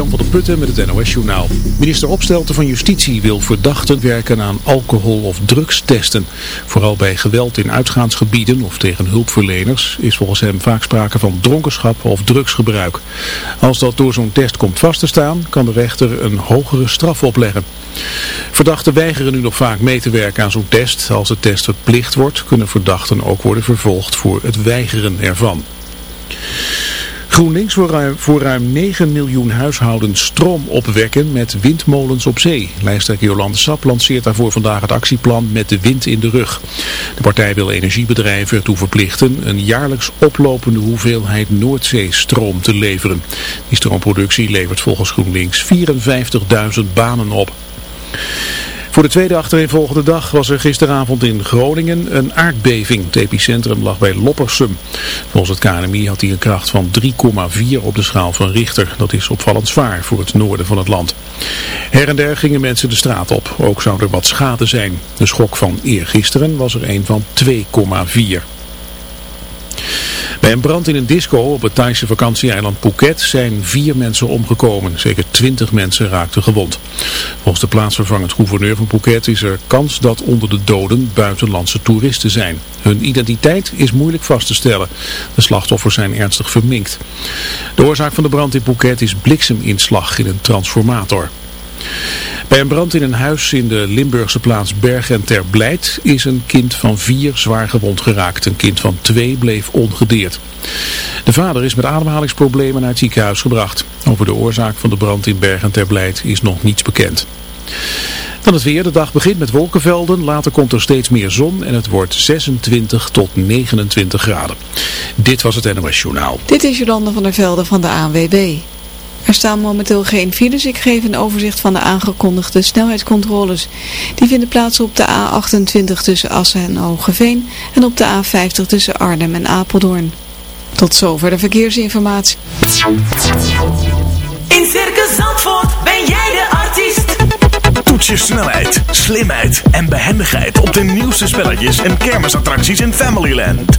Jan van der Putten met het NOS-journaal. Minister Opstelten van Justitie wil verdachten werken aan alcohol- of drugstesten. Vooral bij geweld in uitgaansgebieden of tegen hulpverleners is volgens hem vaak sprake van dronkenschap of drugsgebruik. Als dat door zo'n test komt vast te staan, kan de rechter een hogere straf opleggen. Verdachten weigeren nu nog vaak mee te werken aan zo'n test. Als de test verplicht wordt, kunnen verdachten ook worden vervolgd voor het weigeren ervan. GroenLinks wil voor ruim 9 miljoen huishoudens stroom opwekken met windmolens op zee. Lijsttrekker Jolande Sap lanceert daarvoor vandaag het actieplan met de wind in de rug. De partij wil energiebedrijven ertoe verplichten een jaarlijks oplopende hoeveelheid Noordzeestroom te leveren. Die stroomproductie levert volgens GroenLinks 54.000 banen op. Voor de tweede achtereenvolgende dag was er gisteravond in Groningen een aardbeving. Het epicentrum lag bij Loppersum. Volgens het KNMI had hij een kracht van 3,4 op de schaal van Richter. Dat is opvallend zwaar voor het noorden van het land. Her en der gingen mensen de straat op. Ook zou er wat schade zijn. De schok van eergisteren was er een van 2,4. Bij een brand in een disco op het Thaise vakantieeiland Phuket zijn vier mensen omgekomen. Zeker twintig mensen raakten gewond. Volgens de plaatsvervangend gouverneur van Phuket is er kans dat onder de doden buitenlandse toeristen zijn. Hun identiteit is moeilijk vast te stellen. De slachtoffers zijn ernstig verminkt. De oorzaak van de brand in Phuket is blikseminslag in een transformator. Bij een brand in een huis in de Limburgse plaats Bergen ter Blijt is een kind van vier zwaar gewond geraakt. Een kind van twee bleef ongedeerd. De vader is met ademhalingsproblemen naar het ziekenhuis gebracht. Over de oorzaak van de brand in Bergen ter Blijt is nog niets bekend. Dan het weer. De dag begint met wolkenvelden. Later komt er steeds meer zon en het wordt 26 tot 29 graden. Dit was het NOS Journaal. Dit is Jolanda van der Velde van de ANWB. Er staan momenteel geen files. Ik geef een overzicht van de aangekondigde snelheidscontroles. Die vinden plaats op de A28 tussen Assen en Hogeveen en op de A50 tussen Arnhem en Apeldoorn. Tot zover de verkeersinformatie. In Circus Zandvoort ben jij de artiest. Toets je snelheid, slimheid en behendigheid op de nieuwste spelletjes en kermisattracties in Familyland.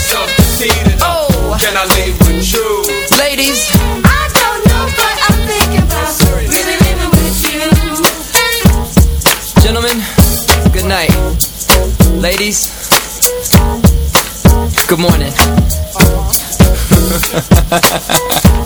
Feels like something's heating up. Oh. Can I leave with you? Ladies. I don't know what I'm thinking about. Really living with you. Gentlemen, good night. Ladies, good morning. and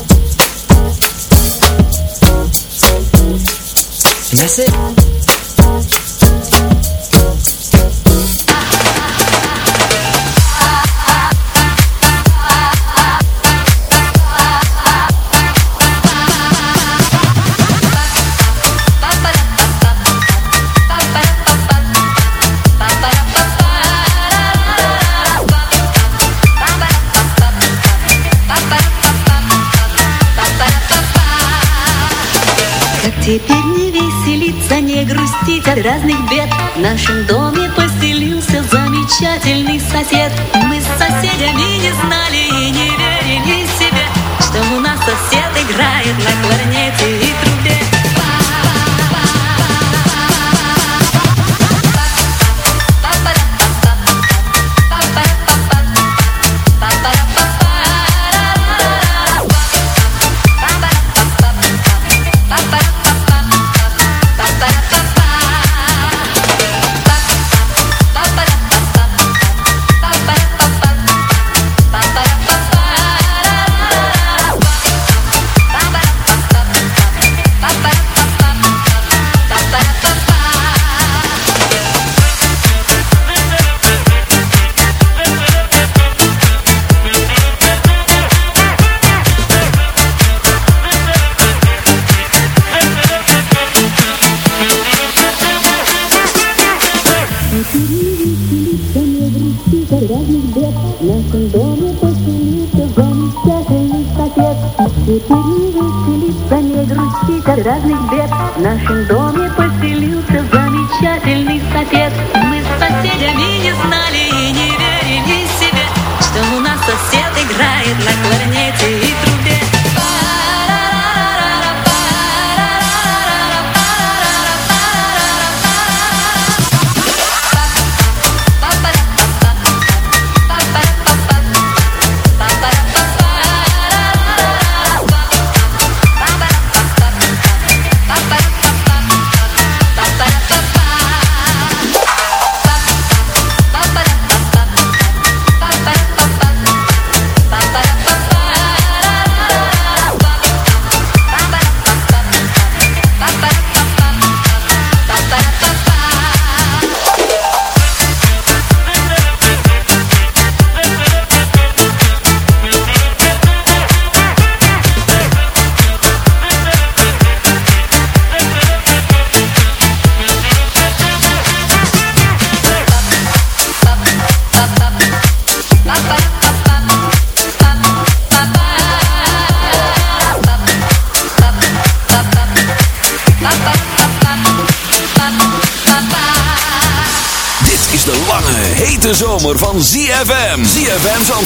от разных бед В нашем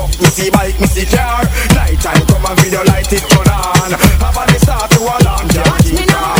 truck, me see bike, me see car. Night time come and video light it turn on. Have a start to alarm, jam keep on.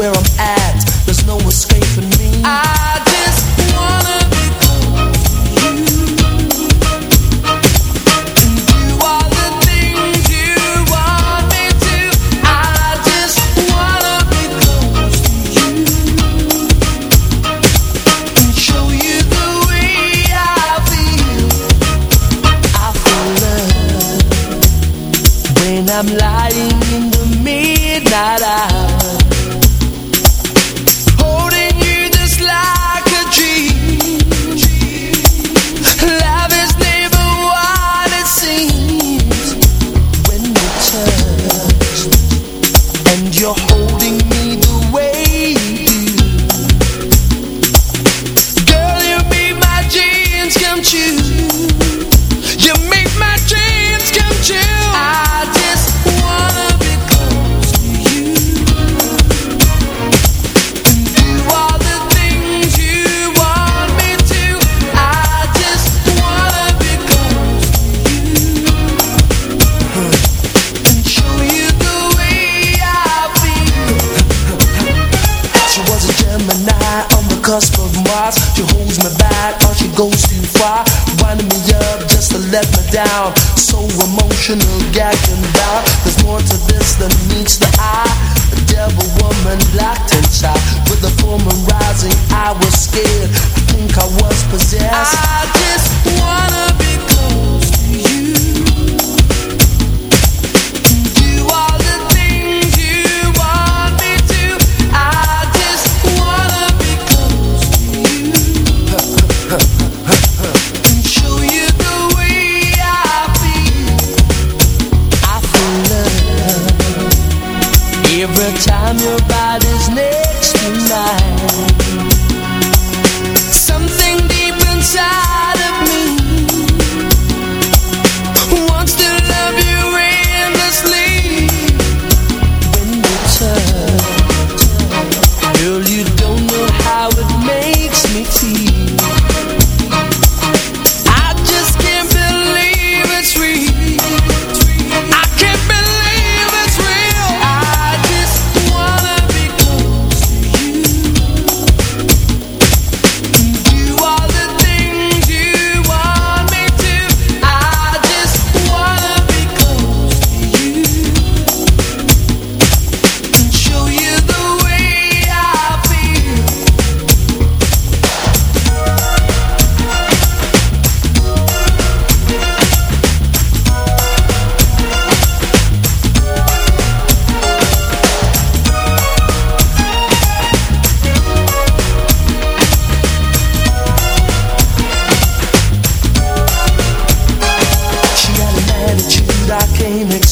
where I'm at. emotional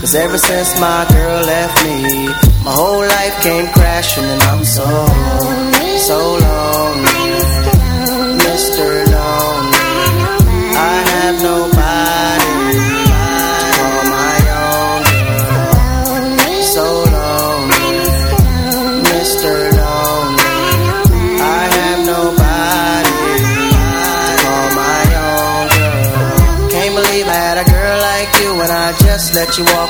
Cause ever since my girl left me, my whole life came crashing and I'm so, so lonely. Mr. Lonely. I have nobody. Call my own girl. So lonely. Mr. Lonely. I have nobody. Call my own girl. Can't believe I had a girl like you and I just let you walk